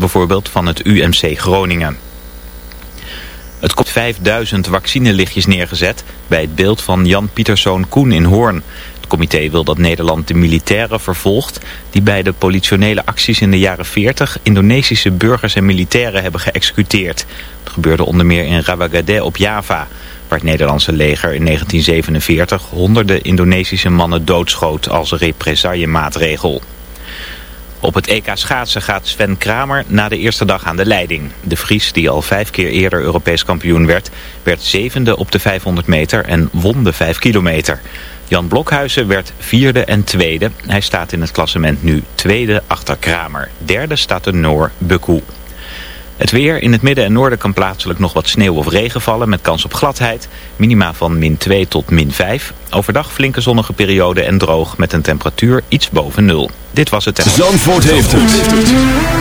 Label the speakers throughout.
Speaker 1: bijvoorbeeld van het UMC Groningen. Het komt 5000 vaccinelichtjes neergezet bij het beeld van Jan Pieterszoon Koen in Hoorn. Het comité wil dat Nederland de militairen vervolgt die bij de politionele acties in de jaren 40 Indonesische burgers en militairen hebben geëxecuteerd. Het gebeurde onder meer in Rawagade op Java, waar het Nederlandse leger in 1947 honderden Indonesische mannen doodschoot als represaillemaatregel. Op het EK schaatsen gaat Sven Kramer na de eerste dag aan de leiding. De Fries, die al vijf keer eerder Europees kampioen werd, werd zevende op de 500 meter en won de 5 kilometer. Jan Blokhuizen werd vierde en tweede. Hij staat in het klassement nu tweede achter Kramer. Derde staat de Noor Bekoe. Het weer in het midden en noorden kan plaatselijk nog wat sneeuw of regen vallen met kans op gladheid. Minima van min 2 tot min 5. Overdag flinke zonnige periode en droog met een temperatuur iets boven nul. Dit was het...
Speaker 2: Zandvoort heeft het.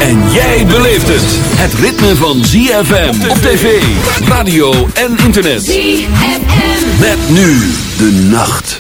Speaker 2: En jij beleeft het. Het ritme van ZFM op tv, radio en internet. ZFM. Met nu de nacht.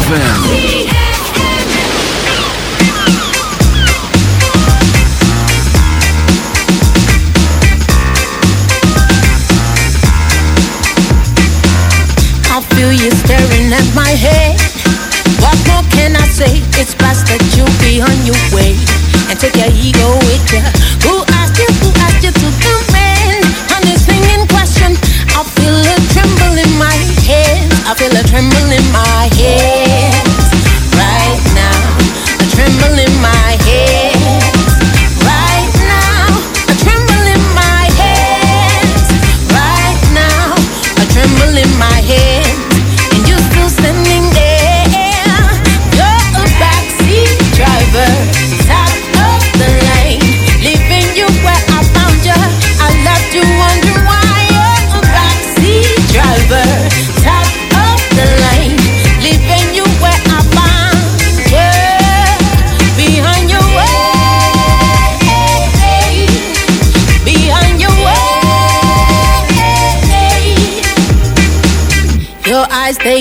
Speaker 2: ZFM.
Speaker 3: you staring at my head. What more can I say? It's best that you be on your way and take your ego with you. Ooh.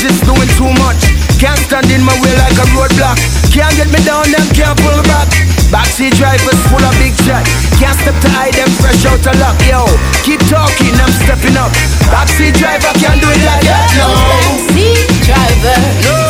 Speaker 4: cause it's doing too much. Can't stand in my way like a roadblock. Can't get me down, and can't pull back. Backseat drivers full of big shot. Can't step to hide them fresh out of luck, yo. Keep talking, I'm stepping up. Backseat driver can't do it like that, no.
Speaker 3: Backseat driver.
Speaker 5: No.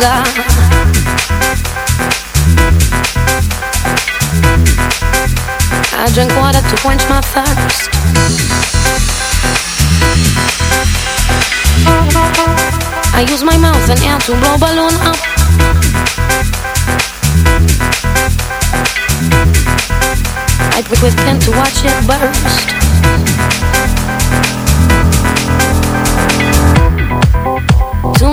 Speaker 3: I drink water to quench my thirst. I use my mouth and air to blow balloon up.
Speaker 6: I prick with pen to watch it burst.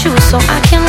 Speaker 6: So I can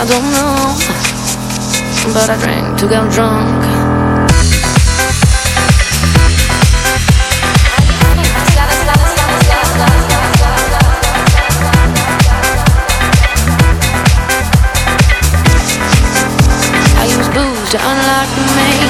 Speaker 6: I don't know, but I drink to get drunk. to unlock me.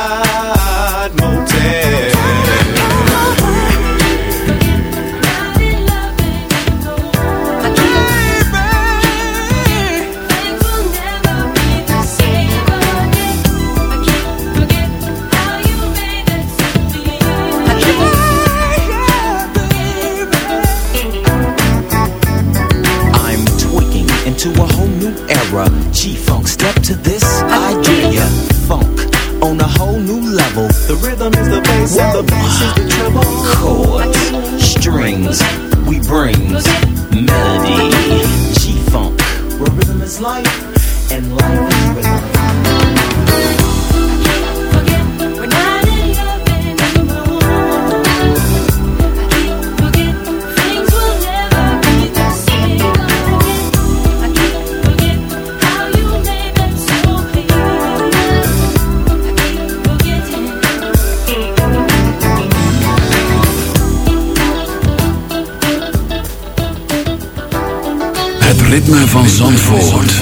Speaker 2: van Zandvoort.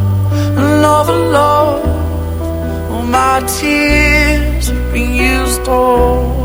Speaker 7: another love. All my tears have been used all.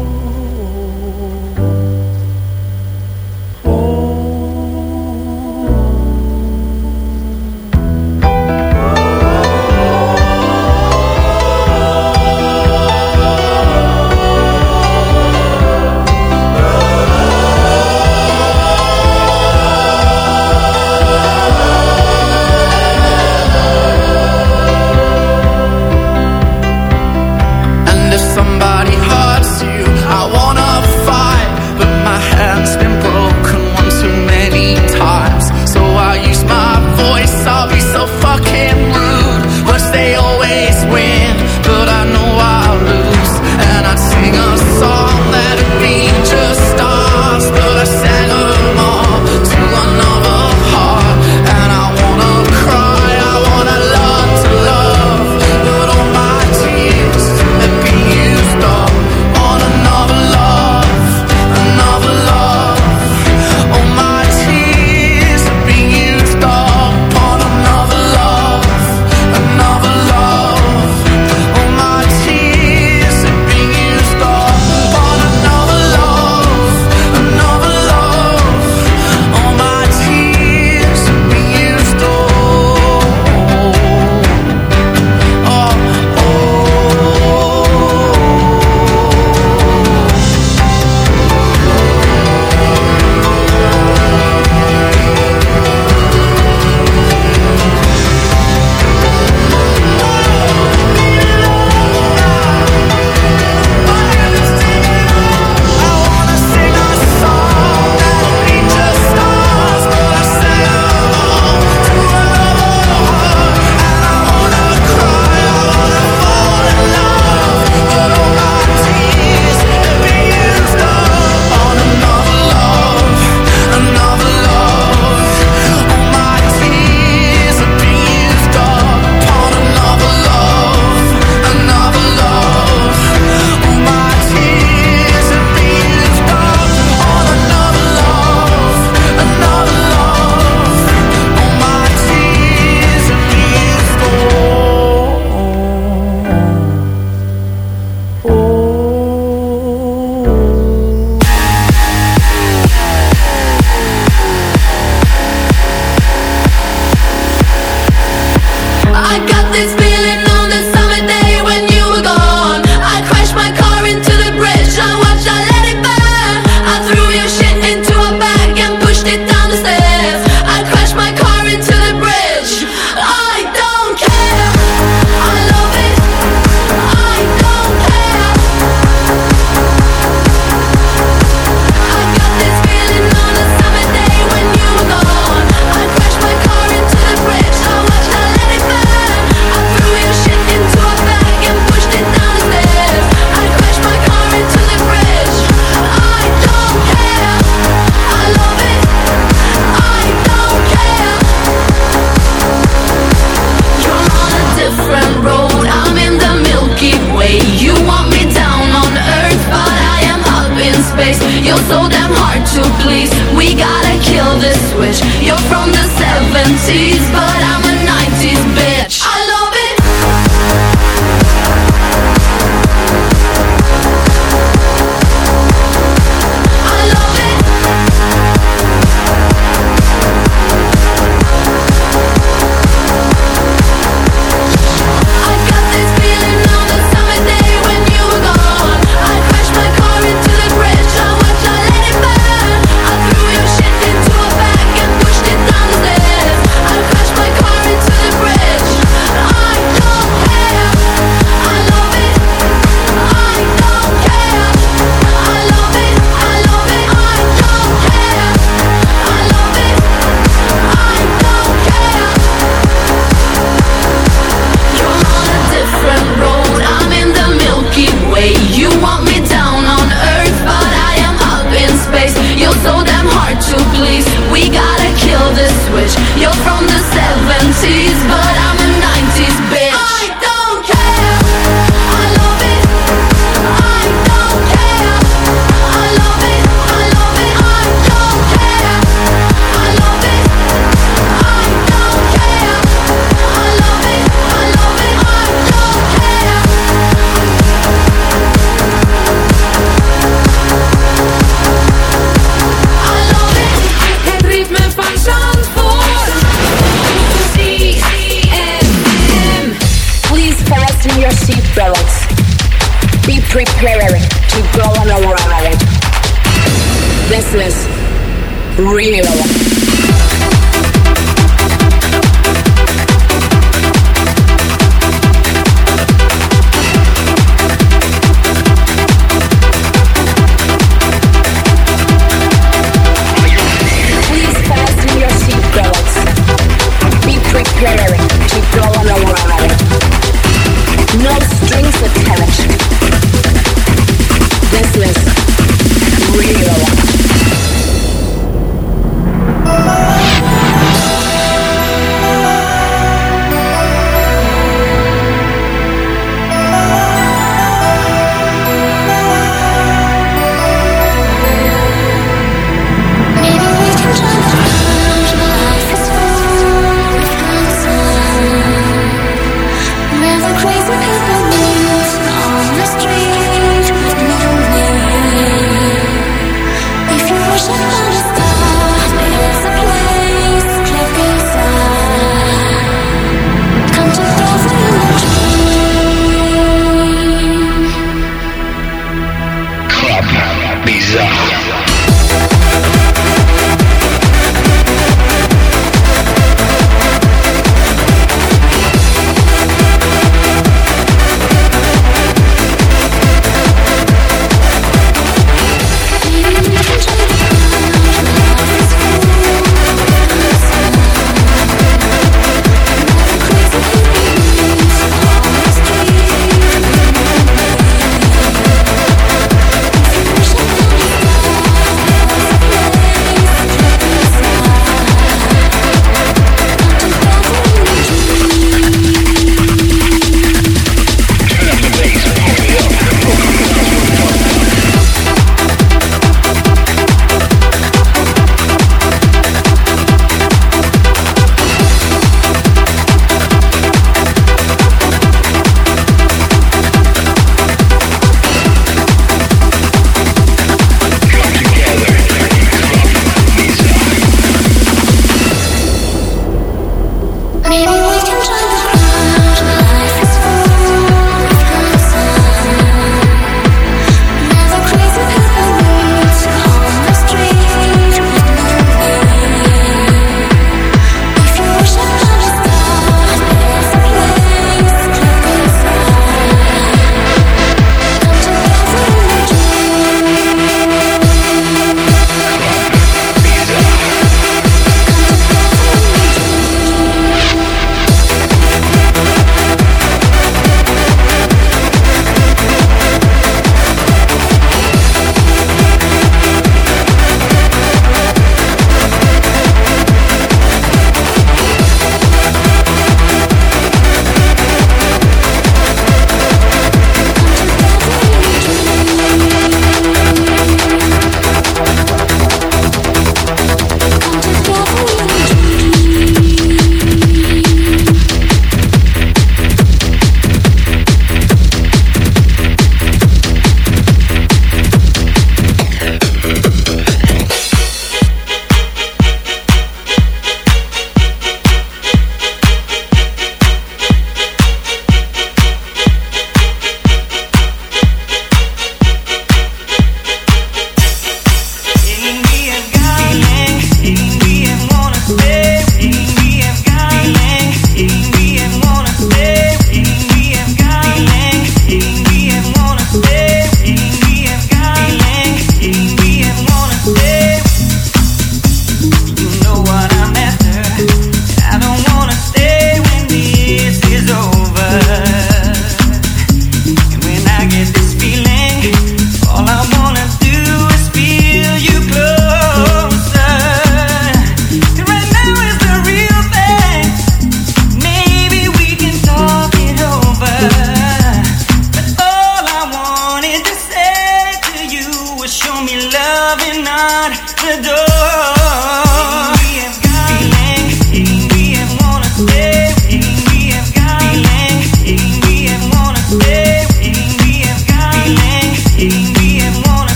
Speaker 8: Did you think that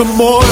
Speaker 6: Good morning.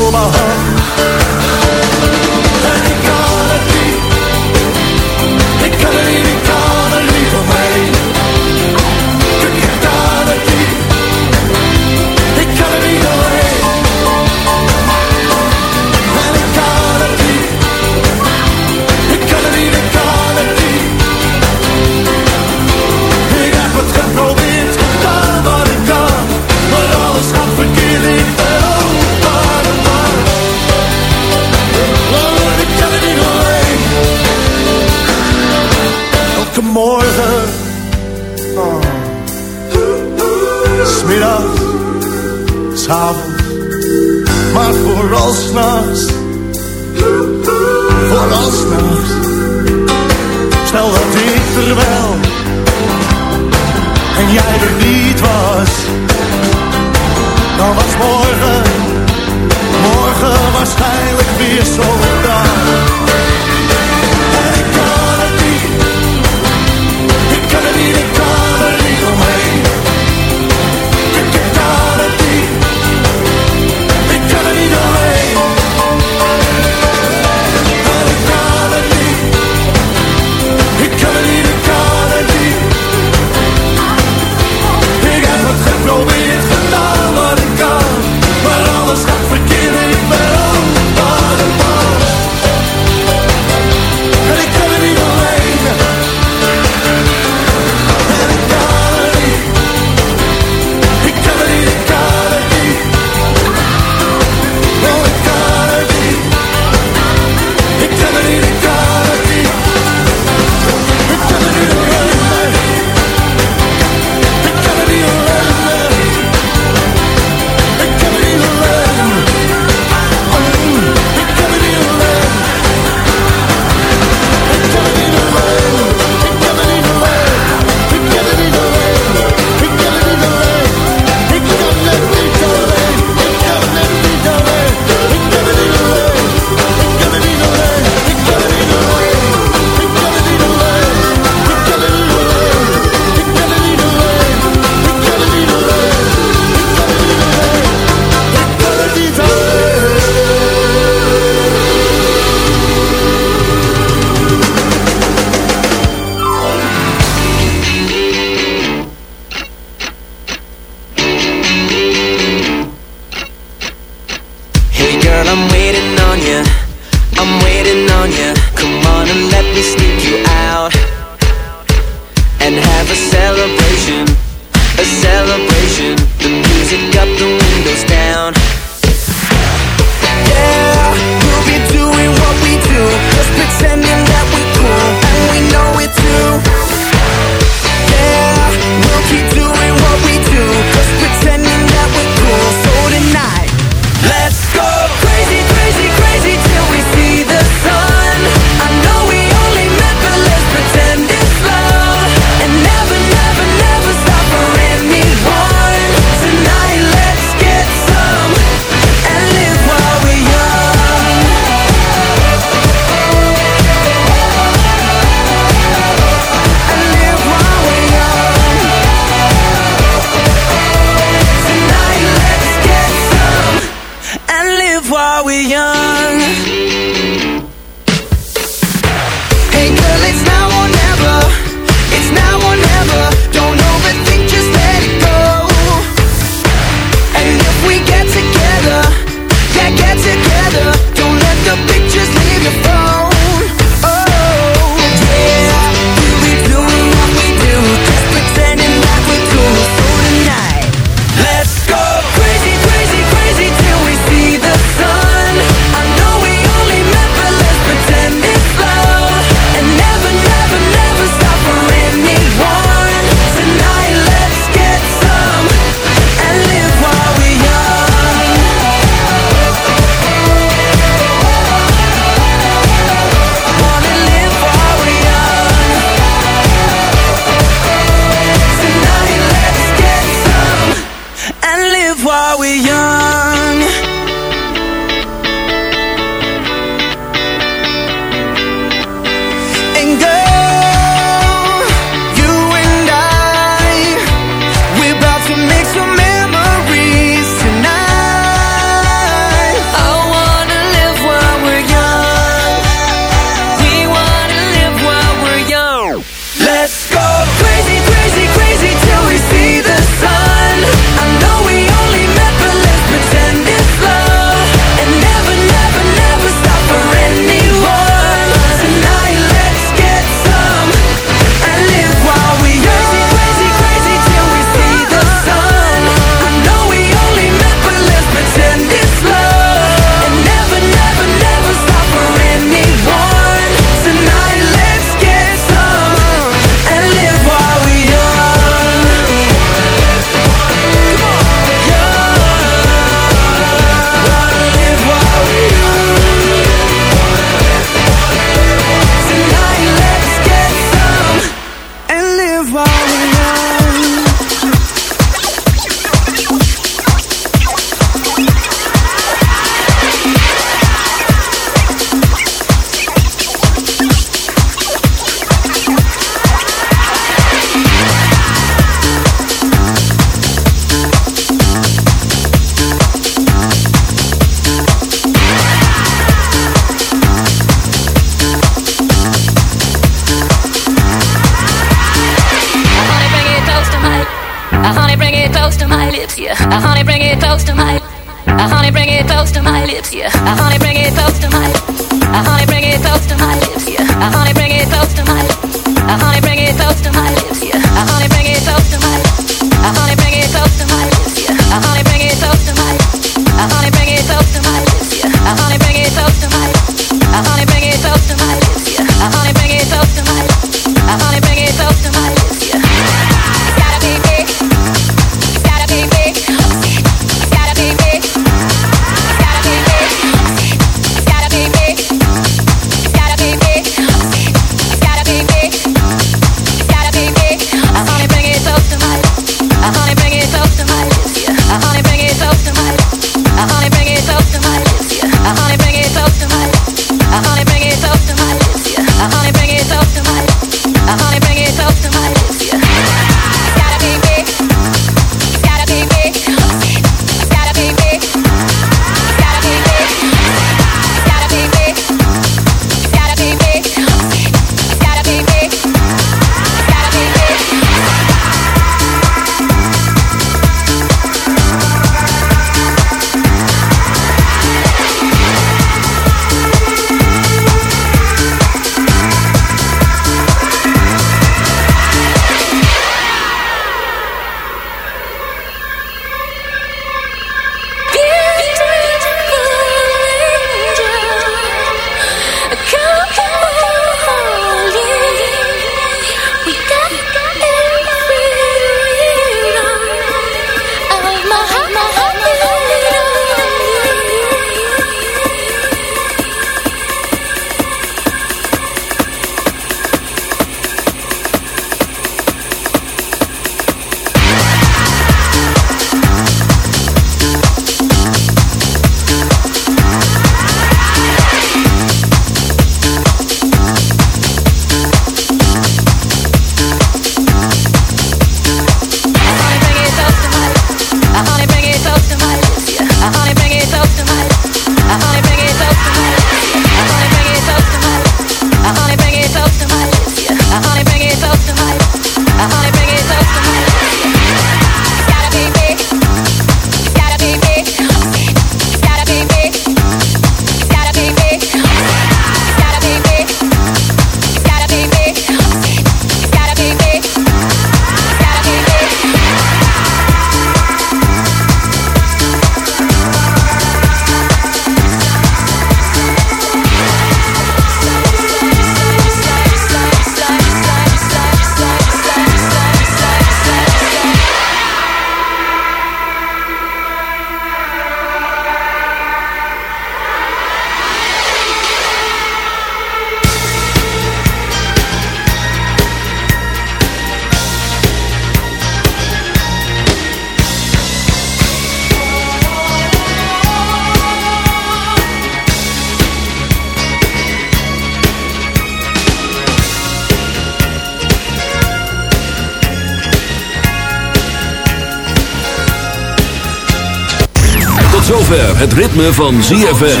Speaker 2: Zover het ritme van ZFM.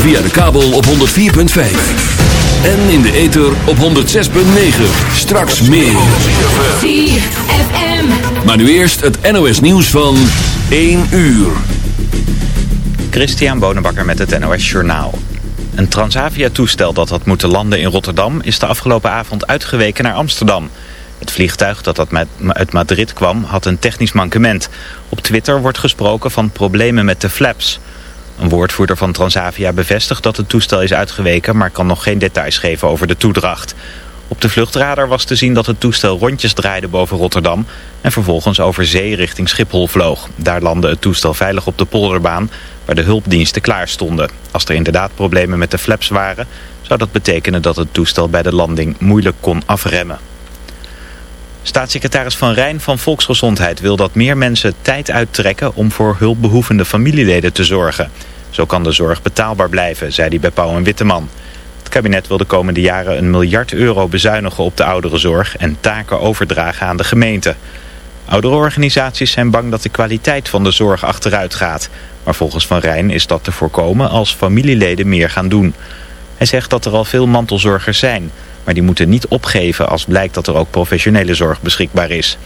Speaker 2: Via de kabel op 104.5. En in de ether op 106.9. Straks meer.
Speaker 8: ZFM.
Speaker 2: Maar nu eerst het NOS nieuws van 1 uur.
Speaker 1: Christian Bonenbakker met het NOS Journaal. Een Transavia-toestel dat had moeten landen in Rotterdam... is de afgelopen avond uitgeweken naar Amsterdam. Het vliegtuig dat uit Madrid kwam had een technisch mankement. Op Twitter wordt gesproken van problemen met de flaps. Een woordvoerder van Transavia bevestigt dat het toestel is uitgeweken... maar kan nog geen details geven over de toedracht. Op de vluchtradar was te zien dat het toestel rondjes draaide boven Rotterdam... en vervolgens over zee richting Schiphol vloog. Daar landde het toestel veilig op de polderbaan waar de hulpdiensten klaar stonden. Als er inderdaad problemen met de flaps waren... zou dat betekenen dat het toestel bij de landing moeilijk kon afremmen. Staatssecretaris Van Rijn van Volksgezondheid wil dat meer mensen tijd uittrekken... om voor hulpbehoevende familieleden te zorgen. Zo kan de zorg betaalbaar blijven, zei hij bij Pauw en Witteman. Het kabinet wil de komende jaren een miljard euro bezuinigen op de ouderenzorg... en taken overdragen aan de gemeente. Ouderenorganisaties zijn bang dat de kwaliteit van de zorg achteruit gaat. Maar volgens Van Rijn is dat te voorkomen als familieleden meer gaan doen. Hij zegt dat er al veel mantelzorgers zijn... maar die moeten niet opgeven als blijkt dat er ook professionele zorg beschikbaar is.